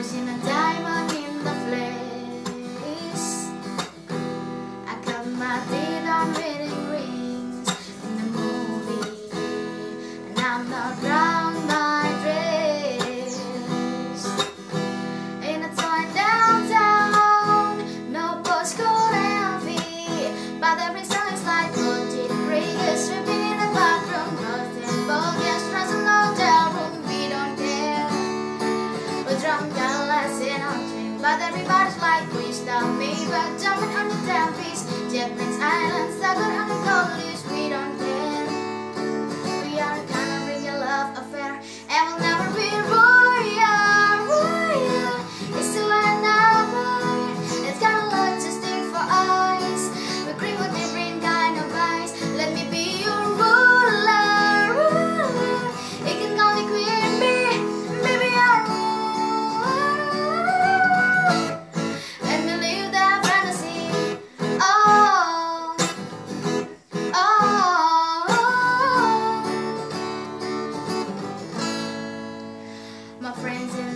in a diamond in the flesh. I cut my dinner wedding rings in the movie, and I'm not round by dress. In a toy downtown, no postcode envy, but every song is like wanted greatest ripping apart from dream, but everybody's like, please tell me, but jumping on my friends